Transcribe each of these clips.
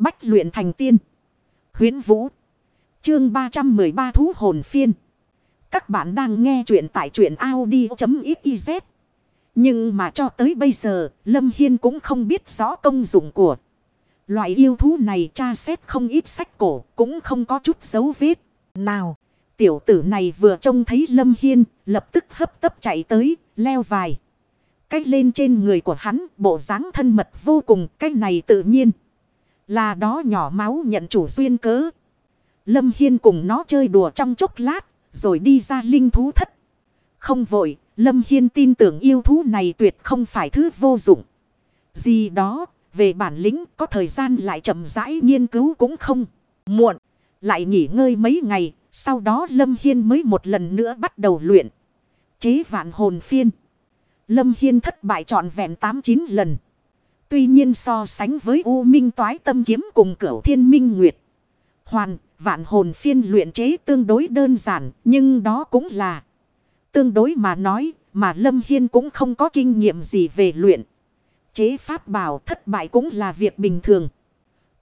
Bách luyện thành tiên. Huyến Vũ. Chương 313 Thú Hồn Phiên. Các bạn đang nghe truyện tại truyện Audi.xyz. Nhưng mà cho tới bây giờ, Lâm Hiên cũng không biết rõ công dụng của. Loại yêu thú này tra xét không ít sách cổ, cũng không có chút dấu vết. Nào, tiểu tử này vừa trông thấy Lâm Hiên, lập tức hấp tấp chạy tới, leo vài. Cách lên trên người của hắn, bộ dáng thân mật vô cùng, cách này tự nhiên. Là đó nhỏ máu nhận chủ duyên cớ. Lâm Hiên cùng nó chơi đùa trong chốc lát, rồi đi ra linh thú thất. Không vội, Lâm Hiên tin tưởng yêu thú này tuyệt không phải thứ vô dụng. Gì đó, về bản lĩnh có thời gian lại chậm rãi nghiên cứu cũng không. Muộn, lại nghỉ ngơi mấy ngày, sau đó Lâm Hiên mới một lần nữa bắt đầu luyện. Chế vạn hồn phiên. Lâm Hiên thất bại trọn vẹn 8-9 lần. Tuy nhiên so sánh với U Minh Toái Tâm Kiếm cùng cửu Thiên Minh Nguyệt. Hoàn, vạn hồn phiên luyện chế tương đối đơn giản, nhưng đó cũng là tương đối mà nói, mà Lâm Hiên cũng không có kinh nghiệm gì về luyện. Chế pháp bảo thất bại cũng là việc bình thường.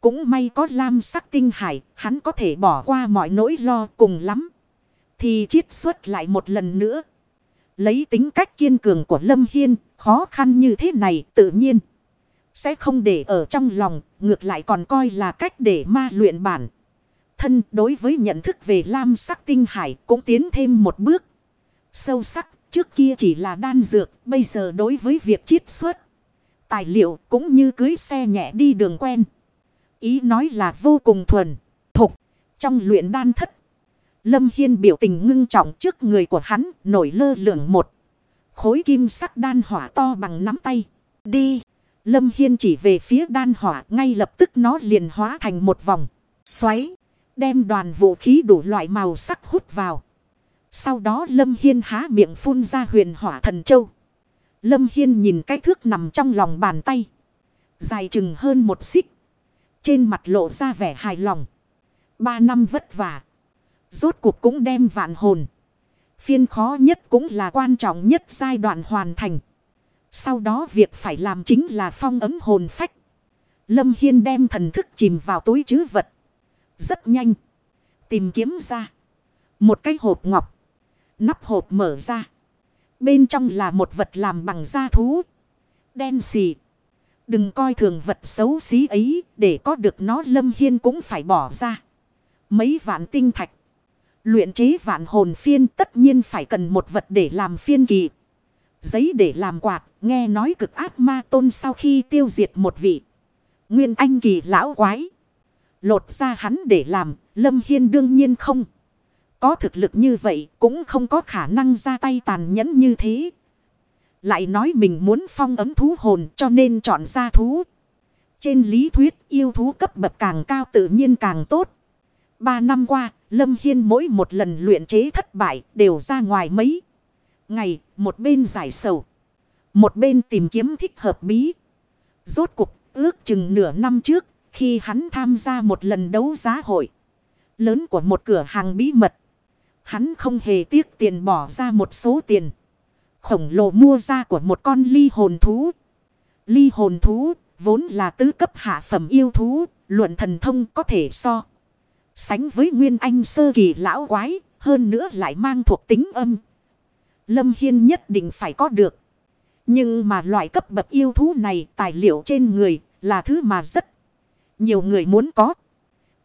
Cũng may có lam sắc tinh hải, hắn có thể bỏ qua mọi nỗi lo cùng lắm. Thì chiết xuất lại một lần nữa. Lấy tính cách kiên cường của Lâm Hiên, khó khăn như thế này tự nhiên. Sẽ không để ở trong lòng, ngược lại còn coi là cách để ma luyện bản. Thân đối với nhận thức về lam sắc tinh hải cũng tiến thêm một bước. Sâu sắc, trước kia chỉ là đan dược, bây giờ đối với việc chiết xuất. Tài liệu cũng như cưới xe nhẹ đi đường quen. Ý nói là vô cùng thuần, thục, trong luyện đan thất. Lâm Hiên biểu tình ngưng trọng trước người của hắn nổi lơ lửng một. Khối kim sắc đan hỏa to bằng nắm tay. Đi. Lâm Hiên chỉ về phía đan hỏa ngay lập tức nó liền hóa thành một vòng. Xoáy. Đem đoàn vũ khí đủ loại màu sắc hút vào. Sau đó Lâm Hiên há miệng phun ra huyền hỏa thần châu. Lâm Hiên nhìn cái thước nằm trong lòng bàn tay. Dài chừng hơn một xích. Trên mặt lộ ra vẻ hài lòng. Ba năm vất vả. Rốt cuộc cũng đem vạn hồn. Phiên khó nhất cũng là quan trọng nhất giai đoạn hoàn thành. Sau đó việc phải làm chính là phong ấm hồn phách. Lâm Hiên đem thần thức chìm vào túi chứ vật. Rất nhanh. Tìm kiếm ra. Một cái hộp ngọc. Nắp hộp mở ra. Bên trong là một vật làm bằng da thú. Đen xì. Đừng coi thường vật xấu xí ấy. Để có được nó, Lâm Hiên cũng phải bỏ ra. Mấy vạn tinh thạch. Luyện chế vạn hồn phiên tất nhiên phải cần một vật để làm phiên kỳ. Giấy để làm quạt, nghe nói cực ác ma tôn sau khi tiêu diệt một vị. Nguyên anh kỳ lão quái. Lột ra hắn để làm, Lâm Hiên đương nhiên không. Có thực lực như vậy cũng không có khả năng ra tay tàn nhẫn như thế. Lại nói mình muốn phong ấm thú hồn cho nên chọn ra thú. Trên lý thuyết yêu thú cấp bậc càng cao tự nhiên càng tốt. Ba năm qua, Lâm Hiên mỗi một lần luyện chế thất bại đều ra ngoài mấy. Ngày, một bên giải sầu. Một bên tìm kiếm thích hợp bí. Rốt cục, ước chừng nửa năm trước, khi hắn tham gia một lần đấu giá hội. Lớn của một cửa hàng bí mật. Hắn không hề tiếc tiền bỏ ra một số tiền. Khổng lồ mua ra của một con ly hồn thú. Ly hồn thú, vốn là tứ cấp hạ phẩm yêu thú, luận thần thông có thể so. Sánh với Nguyên Anh sơ kỳ lão quái, hơn nữa lại mang thuộc tính âm. Lâm Hiên nhất định phải có được. Nhưng mà loại cấp bậc yêu thú này tài liệu trên người là thứ mà rất nhiều người muốn có.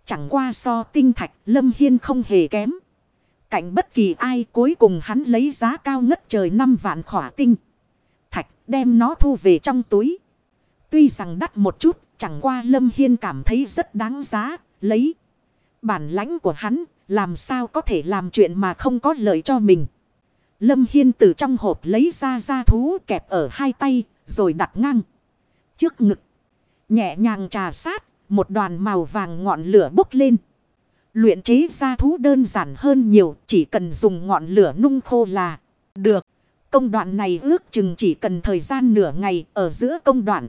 Chẳng qua so tinh thạch, Lâm Hiên không hề kém. Cạnh bất kỳ ai cuối cùng hắn lấy giá cao ngất trời năm vạn khỏa tinh. Thạch đem nó thu về trong túi. Tuy rằng đắt một chút, chẳng qua Lâm Hiên cảm thấy rất đáng giá. Lấy bản lãnh của hắn, làm sao có thể làm chuyện mà không có lợi cho mình. Lâm Hiên từ trong hộp lấy ra da thú kẹp ở hai tay, rồi đặt ngang. Trước ngực, nhẹ nhàng trà sát, một đoàn màu vàng ngọn lửa bốc lên. Luyện chế da thú đơn giản hơn nhiều, chỉ cần dùng ngọn lửa nung khô là được. Công đoạn này ước chừng chỉ cần thời gian nửa ngày ở giữa công đoạn.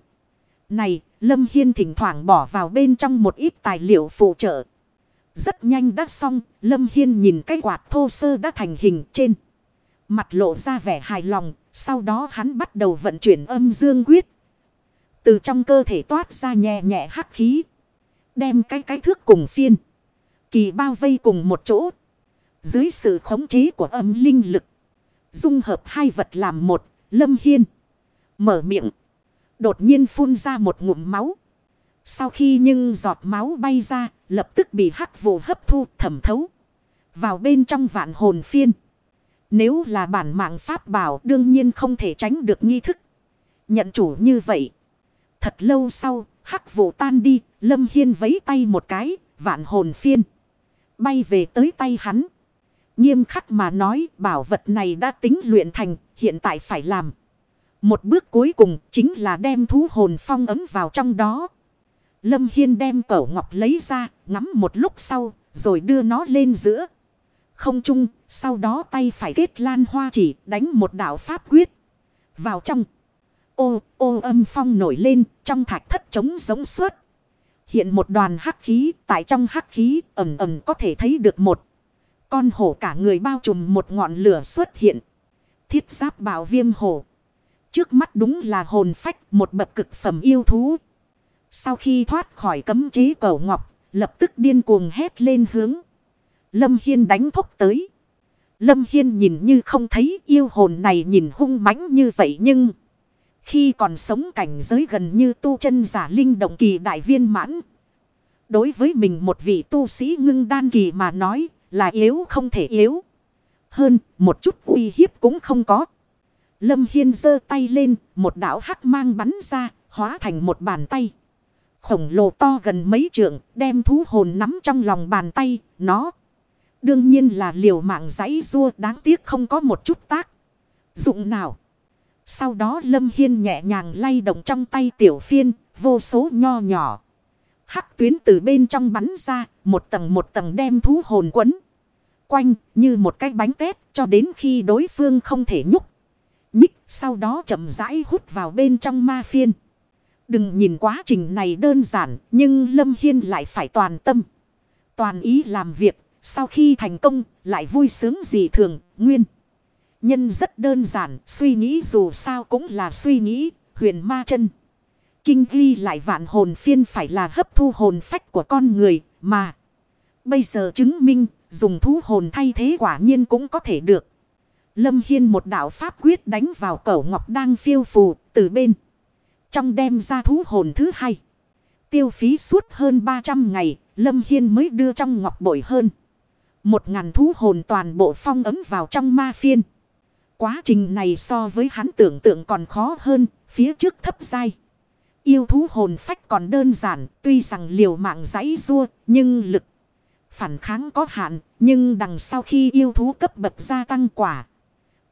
Này, Lâm Hiên thỉnh thoảng bỏ vào bên trong một ít tài liệu phụ trợ. Rất nhanh đã xong, Lâm Hiên nhìn cái quạt thô sơ đã thành hình trên. Mặt lộ ra vẻ hài lòng, sau đó hắn bắt đầu vận chuyển âm dương quyết. Từ trong cơ thể toát ra nhẹ nhẹ hắc khí. Đem cái cái thước cùng phiên. Kỳ bao vây cùng một chỗ. Dưới sự khống chế của âm linh lực. Dung hợp hai vật làm một. Lâm Hiên. Mở miệng. Đột nhiên phun ra một ngụm máu. Sau khi nhưng giọt máu bay ra. Lập tức bị hắc vụ hấp thu thẩm thấu. Vào bên trong vạn hồn phiên. Nếu là bản mạng pháp bảo đương nhiên không thể tránh được nghi thức. Nhận chủ như vậy. Thật lâu sau, hắc vụ tan đi, Lâm Hiên vấy tay một cái, vạn hồn phiên. Bay về tới tay hắn. Nghiêm khắc mà nói bảo vật này đã tính luyện thành, hiện tại phải làm. Một bước cuối cùng chính là đem thú hồn phong ấm vào trong đó. Lâm Hiên đem cẩu ngọc lấy ra, ngắm một lúc sau, rồi đưa nó lên giữa. Không chung, sau đó tay phải kết lan hoa chỉ đánh một đạo pháp quyết. Vào trong. Ô, ô âm phong nổi lên, trong thạch thất trống giống suốt. Hiện một đoàn hắc khí, tại trong hắc khí ẩm ẩm có thể thấy được một. Con hổ cả người bao trùm một ngọn lửa xuất hiện. Thiết giáp bảo viêm hổ. Trước mắt đúng là hồn phách một bậc cực phẩm yêu thú. Sau khi thoát khỏi cấm chế cầu ngọc, lập tức điên cuồng hét lên hướng. Lâm Hiên đánh thúc tới. Lâm Hiên nhìn như không thấy yêu hồn này nhìn hung mãnh như vậy nhưng... Khi còn sống cảnh giới gần như tu chân giả linh động kỳ đại viên mãn. Đối với mình một vị tu sĩ ngưng đan kỳ mà nói là yếu không thể yếu. Hơn một chút uy hiếp cũng không có. Lâm Hiên giơ tay lên, một đảo hắc mang bắn ra, hóa thành một bàn tay. Khổng lồ to gần mấy trượng, đem thú hồn nắm trong lòng bàn tay, nó. Đương nhiên là liều mạng giấy rua đáng tiếc không có một chút tác. Dụng nào. Sau đó Lâm Hiên nhẹ nhàng lay động trong tay tiểu phiên, vô số nho nhỏ. Hắc tuyến từ bên trong bắn ra, một tầng một tầng đem thú hồn quấn. Quanh như một cái bánh tét cho đến khi đối phương không thể nhúc. Nhích sau đó chậm rãi hút vào bên trong ma phiên. Đừng nhìn quá trình này đơn giản nhưng Lâm Hiên lại phải toàn tâm. Toàn ý làm việc sau khi thành công lại vui sướng gì thường nguyên. Nhân rất đơn giản, suy nghĩ dù sao cũng là suy nghĩ, huyền ma chân. Kinh ghi lại vạn hồn phiên phải là hấp thu hồn phách của con người, mà. Bây giờ chứng minh, dùng thú hồn thay thế quả nhiên cũng có thể được. Lâm Hiên một đạo pháp quyết đánh vào cẩu ngọc đang phiêu phù, từ bên. Trong đem ra thú hồn thứ hai. Tiêu phí suốt hơn 300 ngày, Lâm Hiên mới đưa trong ngọc bội hơn. Một ngàn thú hồn toàn bộ phong ấm vào trong ma phiên. Quá trình này so với hắn tưởng tượng còn khó hơn, phía trước thấp dai. Yêu thú hồn phách còn đơn giản, tuy rằng liều mạng giấy rua, nhưng lực phản kháng có hạn, nhưng đằng sau khi yêu thú cấp bậc gia tăng quả.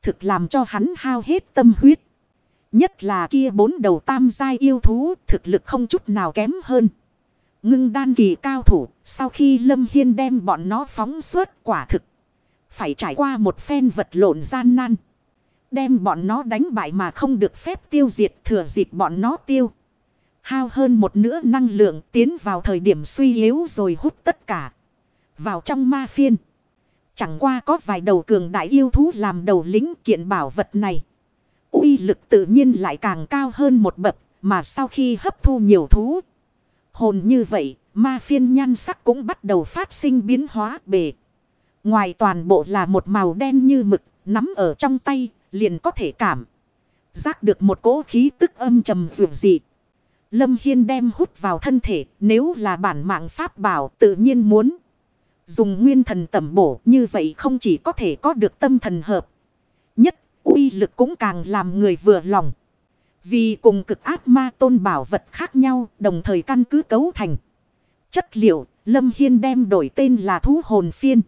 Thực làm cho hắn hao hết tâm huyết. Nhất là kia bốn đầu tam giai yêu thú, thực lực không chút nào kém hơn. Ngưng đan kỳ cao thủ, sau khi Lâm Hiên đem bọn nó phóng suốt quả thực. Phải trải qua một phen vật lộn gian nan. Đem bọn nó đánh bại mà không được phép tiêu diệt thừa dịp bọn nó tiêu. Hao hơn một nửa năng lượng tiến vào thời điểm suy yếu rồi hút tất cả. Vào trong ma phiên. Chẳng qua có vài đầu cường đại yêu thú làm đầu lính kiện bảo vật này. uy lực tự nhiên lại càng cao hơn một bậc. Mà sau khi hấp thu nhiều thú. Hồn như vậy, ma phiên nhan sắc cũng bắt đầu phát sinh biến hóa bề. Ngoài toàn bộ là một màu đen như mực, nắm ở trong tay, liền có thể cảm. Giác được một cỗ khí tức âm trầm vượt dị. Lâm Hiên đem hút vào thân thể, nếu là bản mạng pháp bảo tự nhiên muốn. Dùng nguyên thần tẩm bổ như vậy không chỉ có thể có được tâm thần hợp. Nhất, uy lực cũng càng làm người vừa lòng. Vì cùng cực ác ma tôn bảo vật khác nhau, đồng thời căn cứ cấu thành. Chất liệu, Lâm Hiên đem đổi tên là thú hồn phiên.